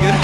good.